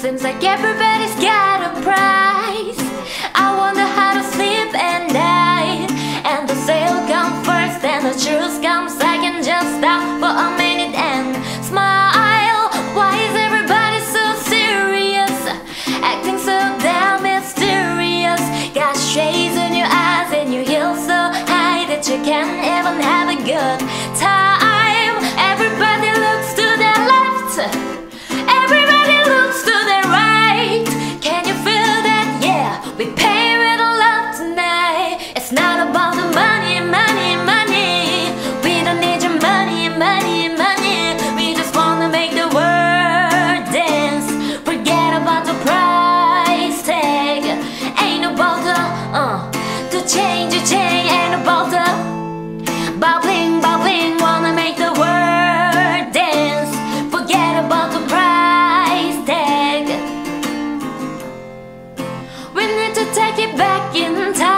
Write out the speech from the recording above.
Seems like everybody's got a price. I wonder how to sleep at night. And the sale comes first, and the truth comes second. Just stop for a minute and smile. Why is everybody so serious? Acting so take it back in time.